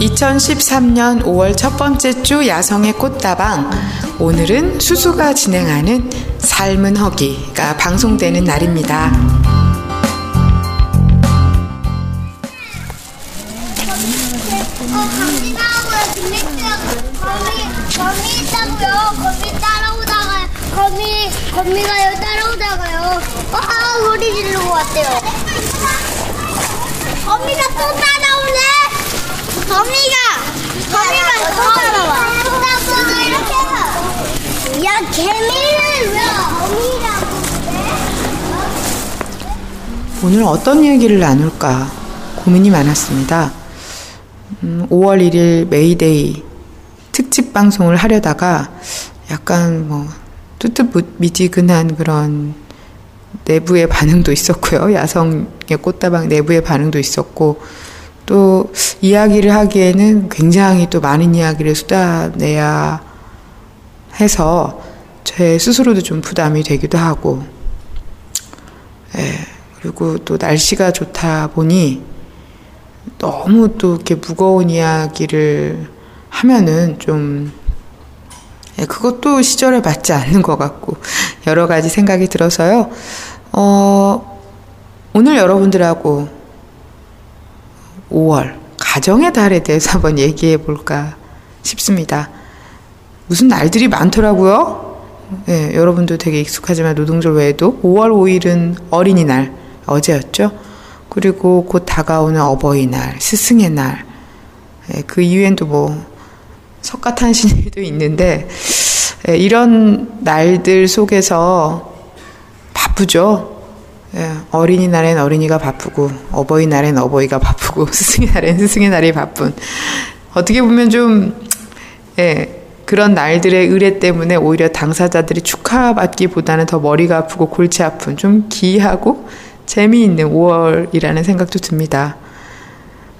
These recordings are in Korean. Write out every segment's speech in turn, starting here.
2013년 5월 첫 번째 주 야성의 꽃다방 오늘은 수수가 진행하는 삶은 허기가 방송되는 날입니다. 어, 감기 나오고요. 빅맥스요. 거미, 거미 있다고요. 거미 거미, 거미가요. 따라오다가요. 어, 아, 소리 지르고 왔대요. 거미가 또 따라오네? 거미가, 거미가 또 따라와. 야, 개미를 왜 거미라고 오늘 어떤 얘기를 나눌까 고민이 많았습니다. 음, 5월 1일 메이데이 특집 방송을 하려다가 약간 뭐 뜨뜻미지근한 그런 내부의 반응도 있었고요. 야성의 꽃다방 내부의 반응도 있었고 또 이야기를 하기에는 굉장히 또 많은 이야기를 쏟아내야 해서 제 스스로도 좀 부담이 되기도 하고 예, 그리고 또 날씨가 좋다 보니 너무 또 이렇게 무거운 이야기를 하면은 좀 예, 그것도 시절에 맞지 않는 것 같고 여러 가지 생각이 들어서요. 어, 오늘 여러분들하고 5월 가정의 달에 대해서 한번 얘기해 볼까 싶습니다. 무슨 날들이 많더라고요. 예, 여러분도 되게 익숙하지만 노동절 외에도 5월 5일은 어린이날 어제였죠. 그리고 곧 다가오는 어버이날, 스승의 날, 예, 그 이후엔 또뭐 석가탄신일도 있는데 예, 이런 날들 속에서 바쁘죠. 예, 어린이날엔 어린이가 바쁘고 어버이날엔 어버이가 바쁘고 스승의 날엔 스승의 날이 바쁜 어떻게 보면 좀 예, 그런 날들의 의뢰 때문에 오히려 당사자들이 축하받기보다는 더 머리가 아프고 골치 아픈 좀 기이하고 재미있는 5월이라는 생각도 듭니다.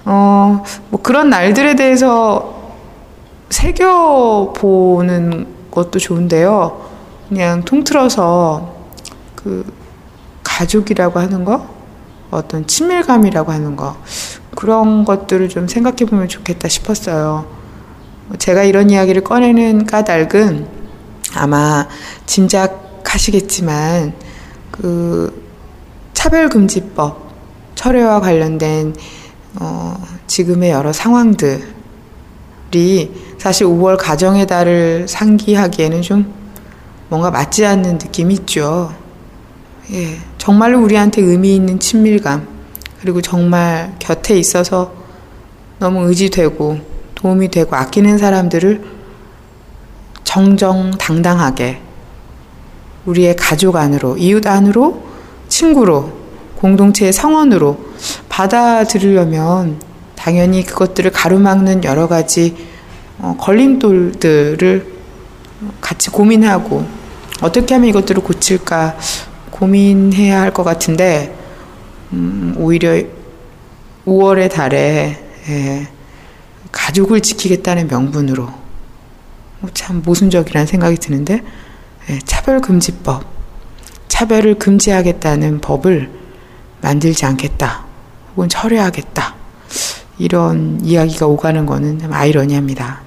어, 뭐 그런 날들에 대해서 새겨보는 것도 좋은데요. 그냥 통틀어서 그 가족이라고 하는 거, 어떤 친밀감이라고 하는 거, 그런 것들을 좀 생각해 보면 좋겠다 싶었어요. 제가 이런 이야기를 꺼내는 까닭은 아마 짐작하시겠지만 그 차별금지법 철회와 관련된 어, 지금의 여러 상황들 이 사실 5월 가정의 달을 상기하기에는 좀 뭔가 맞지 않는 느낌이 있죠. 예, 정말로 우리한테 의미 있는 친밀감, 그리고 정말 곁에 있어서 너무 의지되고 도움이 되고 아끼는 사람들을 정정당당하게 우리의 가족 안으로, 이웃 안으로, 친구로, 공동체의 성원으로 받아들이려면 당연히 그것들을 가로막는 여러 가지 어, 걸림돌들을 같이 고민하고 어떻게 하면 이것들을 고칠까 고민해야 할 것 같은데 음, 오히려 5월의 달에 예, 가족을 지키겠다는 명분으로. 뭐참 모순적이라는 생각이 드는데 예, 차별금지법. 차별을 금지하겠다는 법을 만들지 않겠다. 혹은 철회하겠다 이런 이야기가 오가는 거는 아이러니합니다.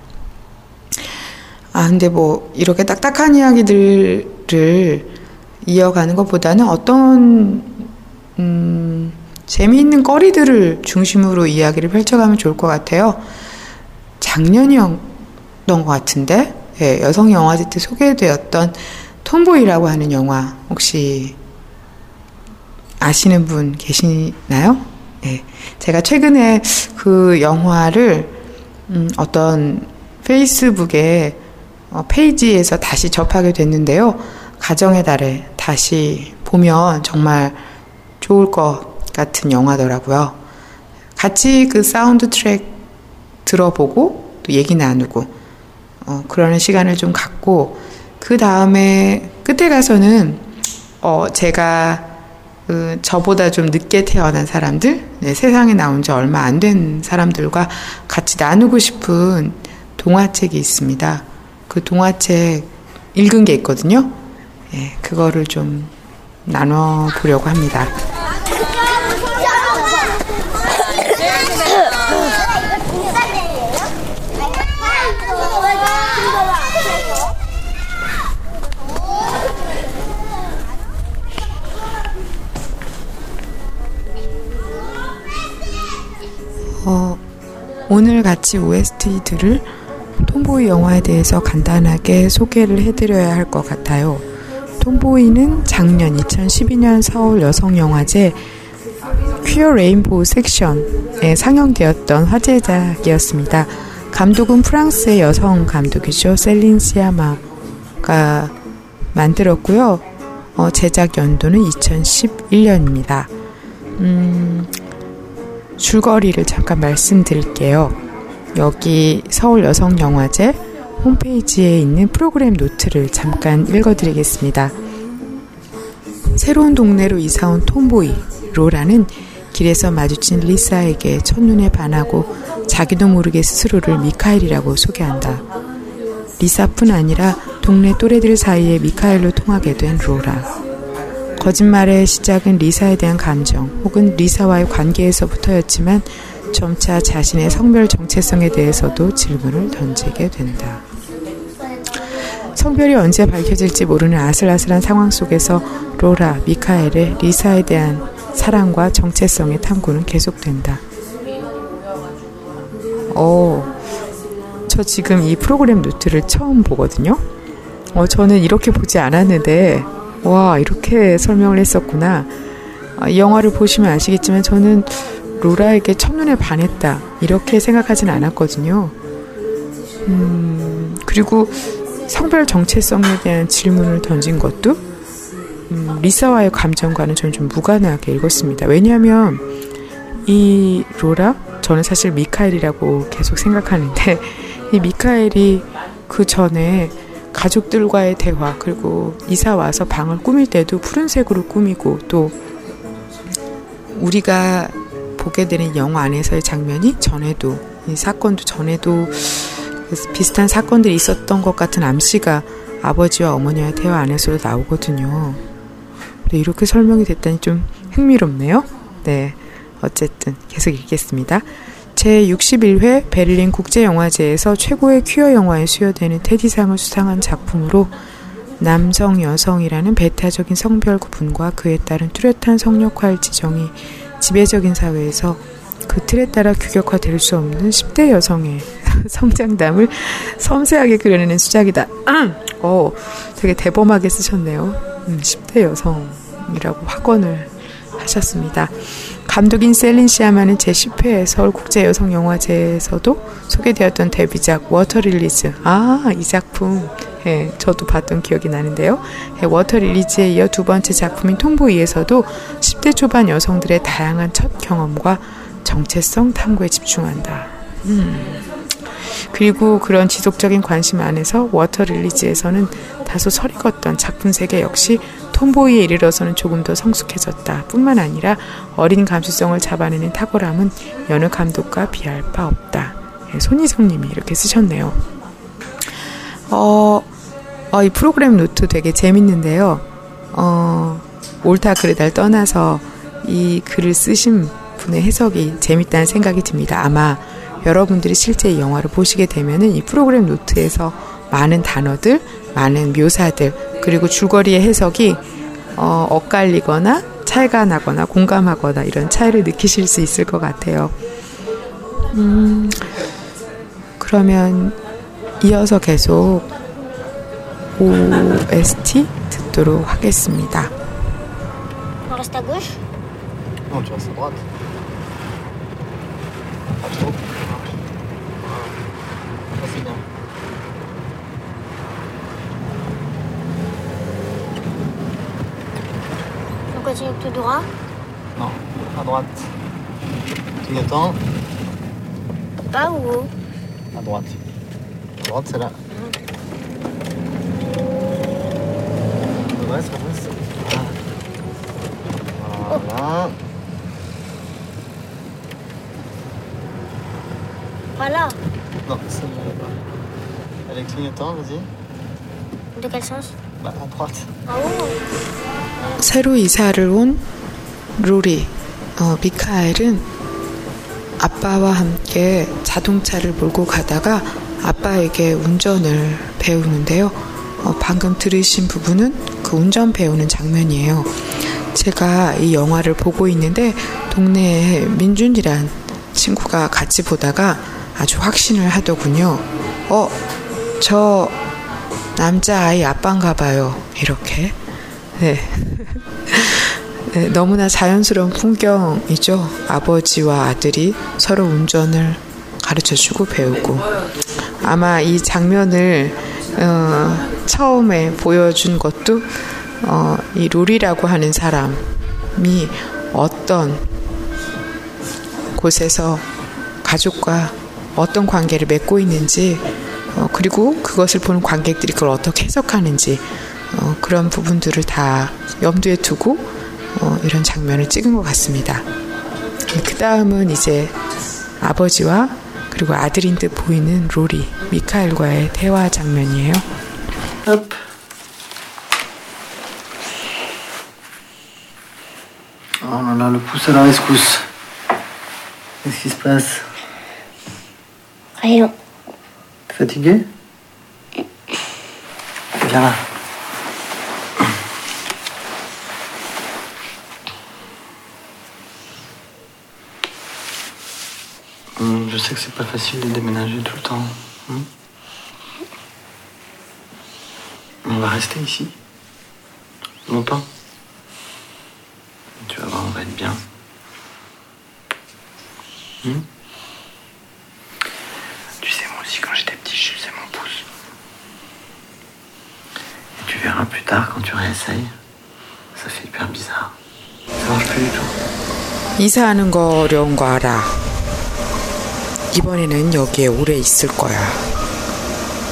아 근데 뭐 이렇게 딱딱한 이야기들을 이어가는 것보다는 어떤 음, 재미있는 거리들을 중심으로 이야기를 펼쳐가면 좋을 것 같아요. 작년이었던 것 같은데 예, 여성 영화제 때 소개되었던 톰보이라고 하는 영화 혹시 아시는 분 계시나요? 예, 제가 최근에 그 영화를 음, 어떤 페이스북에 어, 페이지에서 다시 접하게 됐는데요. 가정의 달에 다시 보면 정말 좋을 것 같은 영화더라고요. 같이 그 사운드 트랙 들어보고 또 얘기 나누고 어, 그러는 시간을 좀 갖고 그 다음에 끝에 가서는 어, 제가 그 저보다 좀 늦게 태어난 사람들, 네, 세상에 나온 지 얼마 안 된 사람들과 같이 나누고 싶은 동화책이 있습니다. 그 동화책 읽은 게 있거든요. 예, 그거를 좀 나눠 보려고 합니다. 어, 오늘 같이 OST 들을 톰보이 영화에 대해서 간단하게 소개를 해드려야 할 것 같아요. 톰보이는 작년 2012년 서울 여성영화제 퀴어 레인보우 섹션에 상영되었던 화제작이었습니다. 감독은 프랑스의 여성 감독이죠. 셀린 시아마가 만들었고요. 어, 제작 연도는 2011년입니다. 음, 줄거리를 잠깐 말씀드릴게요. 여기 서울 여성영화제 홈페이지에 있는 프로그램 노트를 잠깐 읽어드리겠습니다. 새로운 동네로 이사온 톰보이 로라는 길에서 마주친 리사에게 첫눈에 반하고 자기도 모르게 스스로를 미카엘이라고 소개한다. 리사뿐 아니라 동네 또래들 사이에 미카엘로 통하게 된 로라. 거짓말의 시작은 리사에 대한 감정 혹은 리사와의 관계에서부터였지만 점차 자신의 성별 정체성에 대해서도 질문을 던지게 된다. 성별이 언제 밝혀질지 모르는 아슬아슬한 상황 속에서 로라, 미카엘의 리사에 대한 사랑과 정체성의 탐구는 계속된다. 어, 저 지금 이 프로그램 노트를 처음 보거든요. 어, 저는 이렇게 보지 않았는데, 와, 이렇게 설명을 했었구나. 아, 이 영화를 보시면 아시겠지만 저는 로라에게 첫눈에 반했다. 이렇게 생각하진 않았거든요. 음, 그리고 성별 정체성에 대한 질문을 던진 것도 음, 리사와의 감정과는 저는 좀 무관하게 읽었습니다. 왜냐하면 이 로라 저는 사실 미카엘이라고 계속 생각하는데 이 미카엘이 그 전에 가족들과의 대화 그리고 이사 와서 방을 꾸밀 때도 푸른색으로 꾸미고 또 우리가 보게 되는 영화 안에서의 장면이 전에도 이 사건도 전에도 비슷한 사건들이 있었던 것 같은 암시가 아버지와 어머니와의 대화 안에서도 나오거든요. 네, 이렇게 설명이 됐다니 좀 흥미롭네요. 네. 어쨌든 계속 읽겠습니다. 제61회 베를린 국제영화제에서 최고의 퀴어 영화에 수여되는 테디상을 수상한 작품으로 남성, 여성이라는 배타적인 성별 구분과 그에 따른 뚜렷한 성역할 지정이 지배적인 사회에서 그 틀에 따라 규격화될 수 없는 10대 여성의 성장담을 섬세하게 그려내는 수작이다. 어, 되게 대범하게 쓰셨네요. 음, 10대 여성이라고 확언을 하셨습니다. 감독인 셀린 시아마는 제10회 서울국제여성영화제에서도 소개되었던 데뷔작 워터릴리즈. 아, 이 작품. 예, 저도 봤던 기억이 나는데요. 예, 워터릴리즈에 이어 두 번째 작품인 톰보이에서도 10대 초반 여성들의 다양한 첫 경험과 정체성 탐구에 집중한다. 음. 그리고 그런 지속적인 관심 안에서 워터릴리즈에서는 다소 설익었던 작품 세계 역시 톰보이에 이르러서는 조금 더 성숙해졌다. 뿐만 아니라 어린 감수성을 잡아내는 탁월함은 여느 감독과 비할 바 없다. 예, 손희성님이 이렇게 쓰셨네요. 어, 어, 이 프로그램 노트 되게 재밌는데요. 어, 옳다 그르다를 떠나서 이 글을 쓰신 분의 해석이 재밌다는 생각이 듭니다. 아마 여러분들이 실제 이 영화를 보시게 되면은 이 프로그램 노트에서 많은 단어들, 많은 묘사들, 그리고 줄거리의 해석이 어, 엇갈리거나 차이가 나거나 공감하거나 이런 차이를 느끼실 수 있을 것 같아요. 음, 그러면 이어서 계속 OST 듣도록 하겠습니다. Tu restes à droite. Continue tout droit. Non, à droite. Clignotant, Pas ou haut à droite. À droite, c'est là. Redresse, redresse. Voilà. Voilà. Voilà. Non, celle-là, là-bas. Elle est clignotant, vas-y. De quel sens? Bah, à droite. En haut 새로 이사를 온 루리, 어, 미카엘은 아빠와 함께 자동차를 몰고 가다가 아빠에게 운전을 배우는데요. 어, 방금 들으신 부분은 그 운전 배우는 장면이에요. 제가 이 영화를 보고 있는데 동네에 민준이란 친구가 같이 보다가 아주 확신을 하더군요. 어, 저 남자아이 아빠인가 봐요. 이렇게. 네. 네, 너무나 자연스러운 풍경이죠. 아버지와 아들이 서로 운전을 가르쳐 주고 배우고. 아마 이 장면을 어, 처음에 보여준 것도 어, 이 룰이라고 하는 사람이 어떤 곳에서 가족과 어떤 관계를 맺고 있는지 어, 그리고 그것을 보는 관객들이 그걸 어떻게 해석하는지 어, 그런 부분들을 다 염두에 두고 어, 이런 장면을 찍은 것 같습니다. 그 다음은 이제 아버지와 그리고 아들인 듯 보이는 로리 미카엘과의 대화 장면이에요. Hop. Oh là là, le pouce à la rescousse. Qu'est-ce qui se passe Rien. T'es fatigué Viens là. Je sais que c'est pas facile de déménager tout le temps. hum. On va rester ici. Longtemps. Tu vas voir, on va être bien. Hum tu sais, moi aussi, quand j'étais petit, je suçais mon pouce. Et tu verras plus tard, quand tu réessayes, ça fait hyper bizarre. Ça marche plus du tout. 이사하는 거 어려운 거 알아. 이번에는 여기에 오래 있을 거야.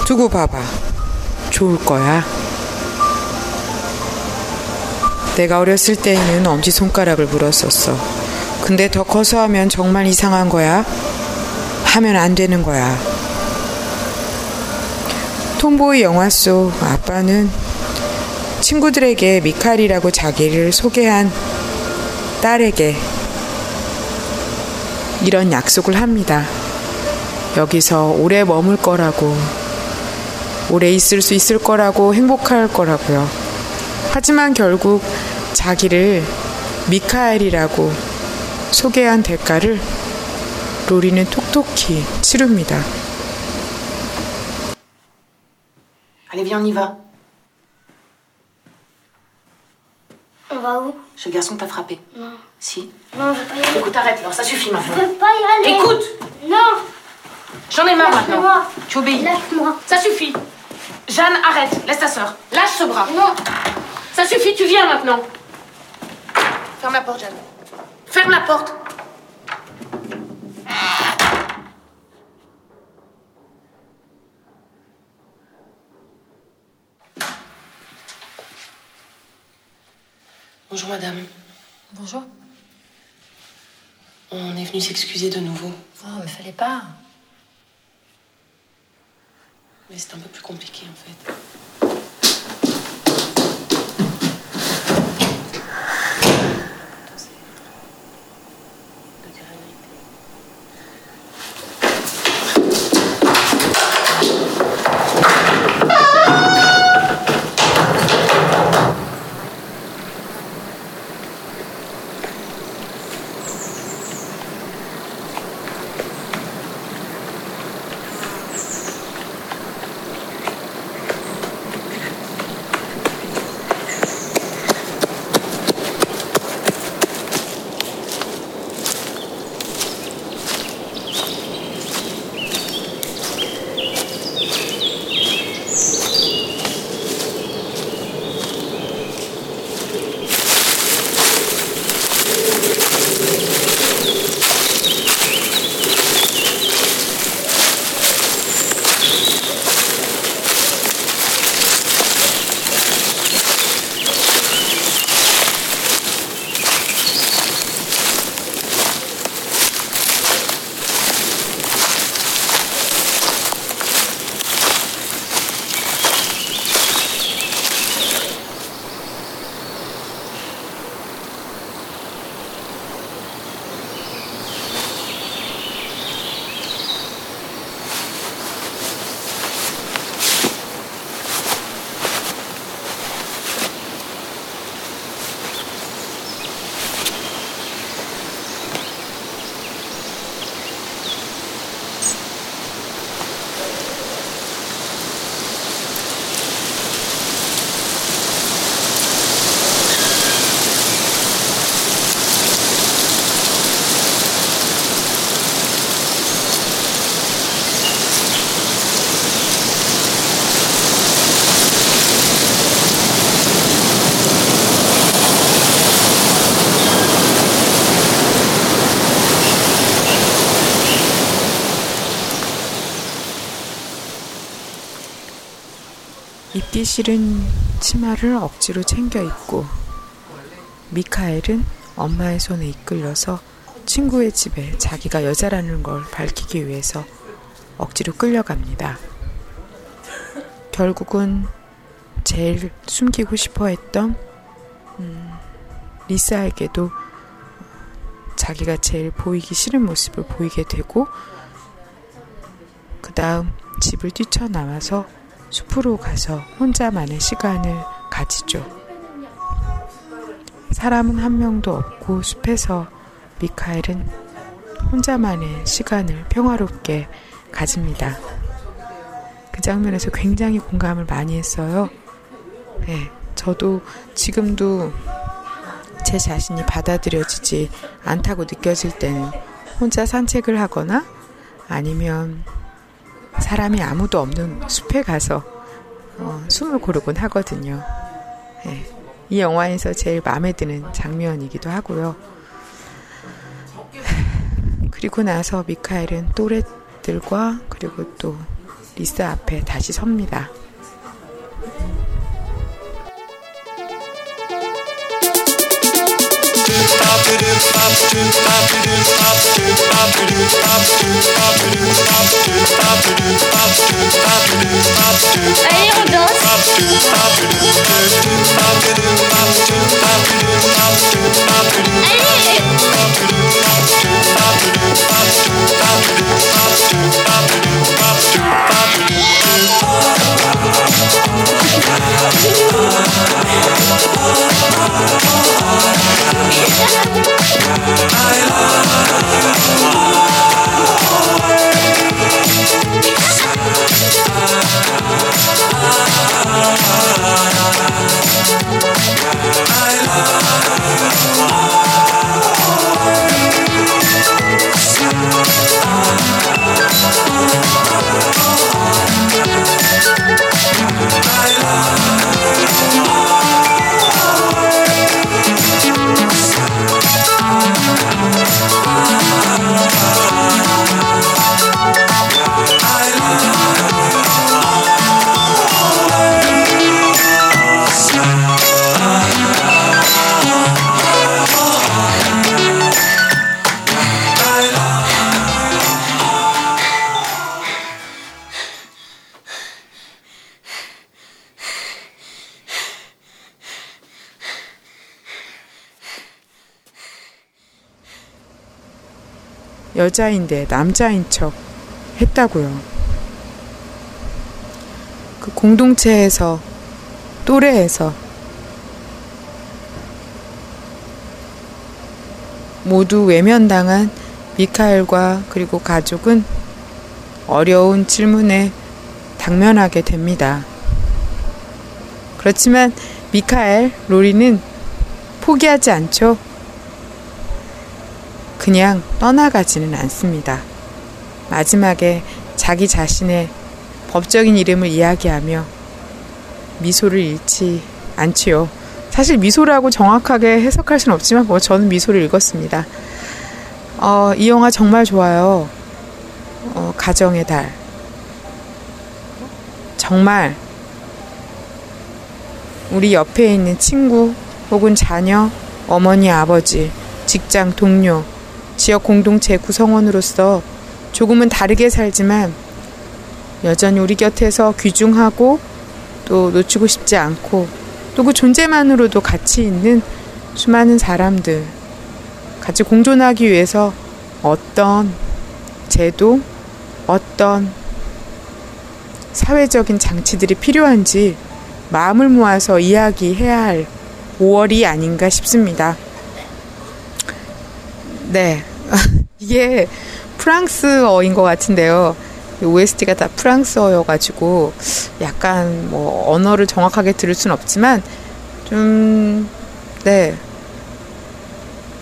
두고 봐봐. 좋을 거야. 내가 어렸을 때에는 엄지손가락을 물었었어. 근데 더 커서 하면 정말 이상한 거야. 하면 안 되는 거야. 톰보이 영화 속 아빠는 친구들에게 미칼이라고 자기를 소개한 딸에게 이런 약속을 합니다. 여기서 오래 머물 거라고, 오래 있을 수 있을 거라고, 행복할 거라고요. 하지만 결국 자기를 미카엘이라고 소개한 대가를 로리는 톡톡히 치릅니다. Allez, viens, on y va. On va où Ce garçon t'a frappé. Non. Si. Non, je veux pas y aller. Écoute, arrête, alors ça suffit Je maintenant. veux pas y aller. Écoute Non J'en ai marre maintenant. Tu obéis. Lâche-moi. Ça suffit. Jeanne, arrête. Laisse ta sœur. Lâche ce bras. Non Ça suffit, tu viens maintenant. Ferme la porte, Jeanne. Ferme la porte. Bonjour, madame. Bonjour. On est venu s'excuser de nouveau. Oh, mais fallait pas. Mais c'est un peu plus compliqué, en fait. 입기 싫은 치마를 억지로 챙겨 입고 미카엘은 엄마의 손에 이끌려서 친구의 집에 자기가 여자라는 걸 밝히기 위해서 억지로 끌려갑니다. 결국은 제일 숨기고 싶어 했던 음, 리사에게도 자기가 제일 보이기 싫은 모습을 보이게 되고 그 다음 집을 뛰쳐나와서 숲으로 가서 혼자만의 시간을 가지죠. 사람은 한 명도 없고 숲에서 미카엘은 혼자만의 시간을 평화롭게 가집니다. 그 장면에서 굉장히 공감을 많이 했어요. 네, 저도 지금도 제 자신이 받아들여지지 않다고 느껴질 때는 혼자 산책을 하거나 아니면 사람이 아무도 없는 숲에 가서 어, 숨을 고르곤 하거든요. 네, 이 영화에서 제일 마음에 드는 장면이기도 하고요. 그리고 나서 미카엘은 또래들과 그리고 또 리사 앞에 다시 섭니다. Yeah. I love. 여자인데 남자인 척 했다고요. 그 공동체에서 또래에서 모두 외면당한 미카엘과 그리고 가족은 어려운 질문에 당면하게 됩니다. 그렇지만 미카엘, 로리는 포기하지 않죠. 그냥 떠나가지는 않습니다. 마지막에 자기 자신의 법적인 이름을 이야기하며 미소를 잃지 않지요. 사실 미소라고 정확하게 해석할 수는 없지만 뭐 저는 미소를 읽었습니다. 어, 이 영화 정말 좋아요. 어, 가정의 달. 정말 우리 옆에 있는 친구 혹은 자녀, 어머니, 아버지, 직장 동료, 지역 공동체 구성원으로서 조금은 다르게 살지만 여전히 우리 곁에서 귀중하고 또 놓치고 싶지 않고 또 그 존재만으로도 가치 있는 수많은 사람들 같이 공존하기 위해서 어떤 제도, 어떤 사회적인 장치들이 필요한지 마음을 모아서 이야기해야 할 5월이 아닌가 싶습니다. 네. 이게 프랑스어인 것 같은데요. OST가 다 프랑스어여가지고 약간 뭐 언어를 정확하게 들을 순 없지만 좀, 네.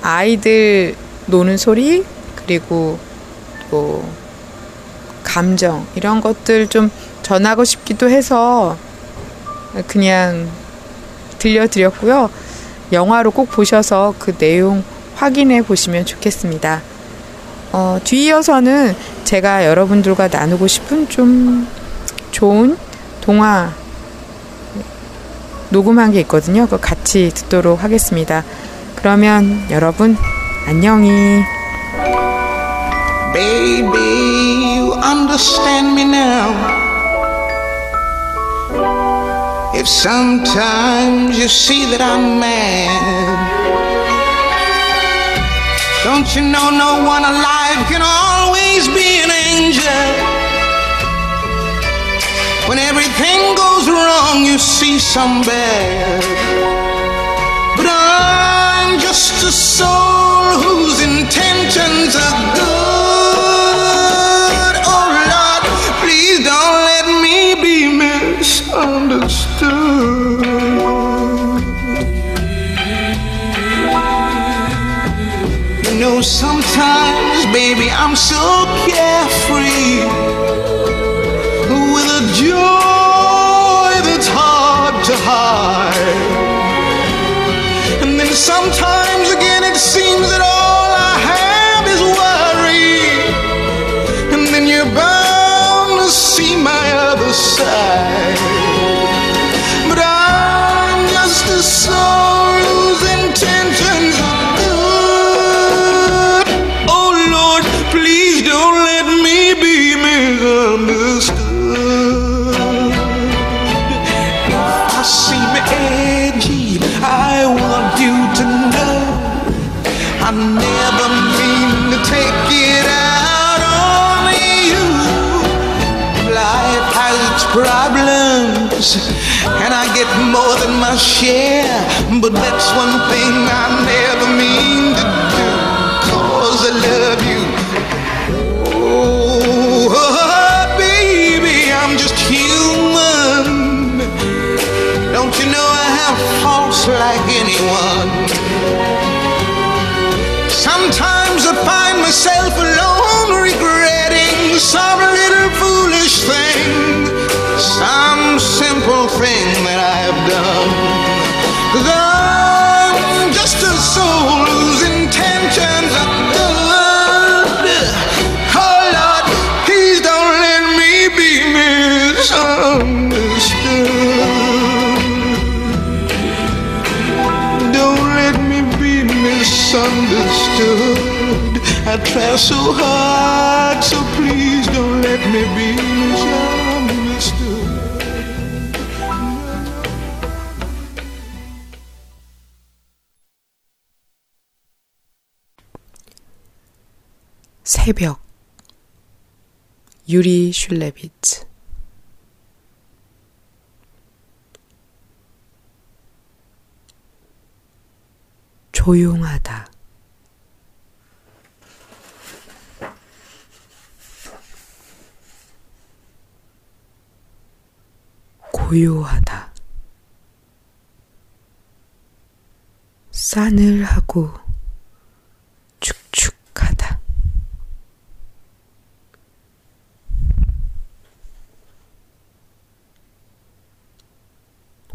아이들 노는 소리, 그리고 또 감정, 이런 것들 좀 전하고 싶기도 해서 그냥 들려드렸고요. 영화로 꼭 보셔서 그 내용 확인해 보시면 좋겠습니다. 어, 뒤이어서는 제가 여러분들과 나누고 싶은 좀 좋은 동화 녹음한 게 있거든요. 그거 같이 듣도록 하겠습니다. 그러면 여러분 안녕히. Baby, you understand me now. If sometimes you see that I'm mad, don't you know no one alive can always be an angel? When everything goes wrong, you see some bad. But I'm just a soul whose intentions are good. Problems, and I get more than my share. But that's one thing I never mean to do, cause I love you. Oh, oh, baby, I'm just human. Don't you know I have faults like anyone? Sometimes I find myself alone regretting some little misunderstood. I try so hard, so please don't let me be misunderstood. 새벽 유리 슐레비츠 조용하다 고요하다 싸늘하고 축축하다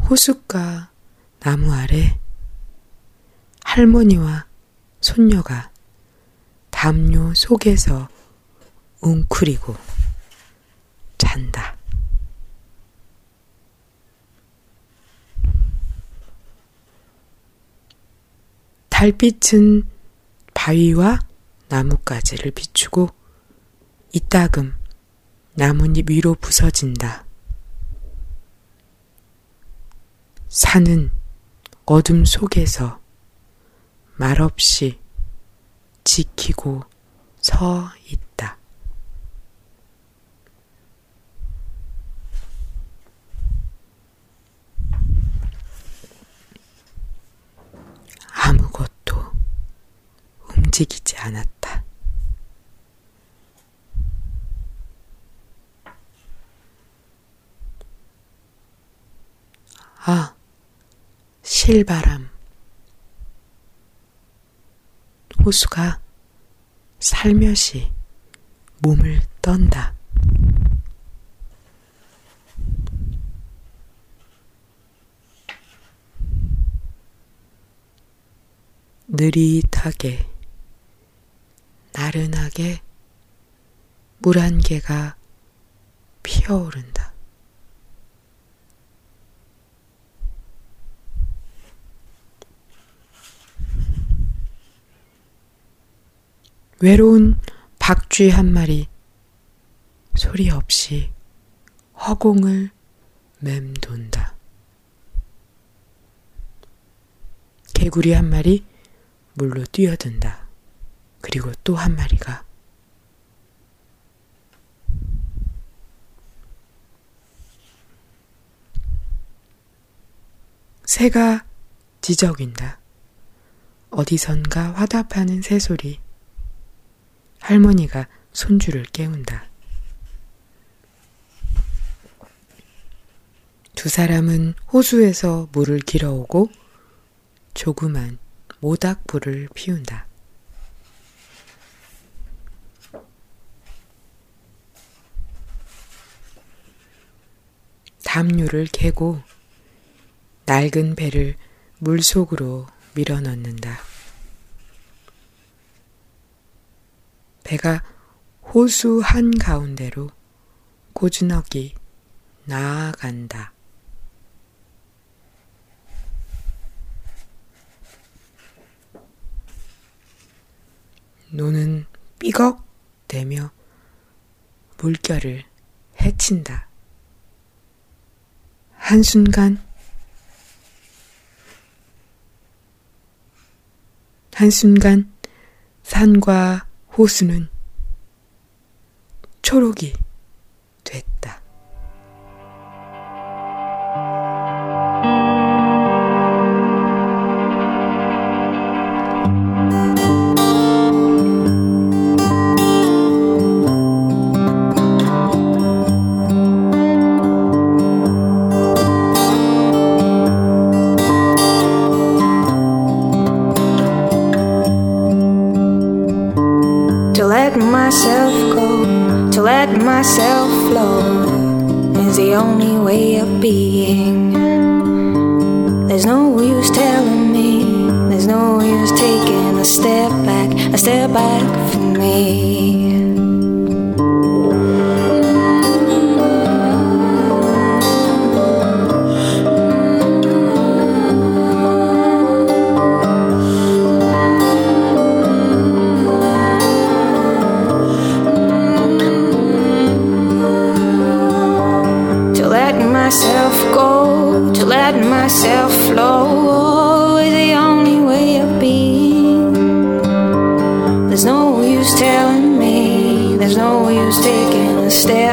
호숫가 나무 아래 할머니와 손녀가 담요 속에서 웅크리고 잔다. 달빛은 바위와 나뭇가지를 비추고 이따금 나뭇잎 위로 부서진다. 산은 어둠 속에서 말없이 지키고 서 있다. 아무것도 움직이지 않았다. 아, 실바람. 호수가 살며시 몸을 떤다. 느릿하게, 나른하게 물 한 개가 피어오른다. 외로운 박쥐 한 마리 소리 없이 허공을 맴돈다. 개구리 한 마리 물로 뛰어든다. 그리고 또 한 마리가 새가 지저긴다. 어디선가 화답하는 새소리. 할머니가 손주를 깨운다. 두 사람은 호수에서 물을 길어오고 조그만 모닥불을 피운다. 담요를 개고 낡은 배를 물속으로 밀어 넣는다. 배가 호수 한 가운데로 고즈넉이 나아간다. 노는 삐걱대며 물결을 헤친다. 한순간 한순간 산과 호수는 초록이 is the only way of being. There's no use telling me, there's no use taking a step back, a step back who's taking a step